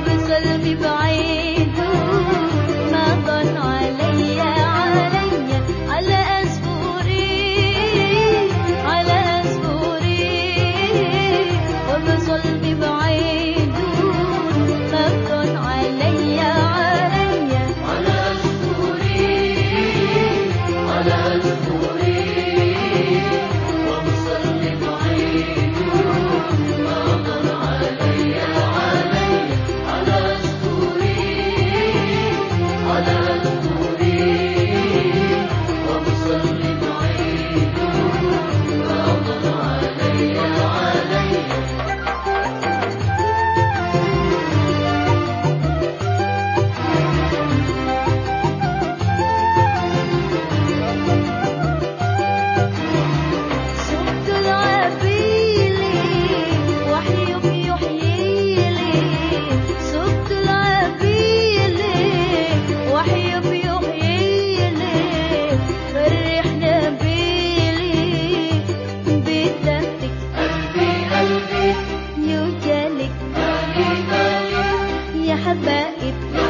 بسلب بعض حبائب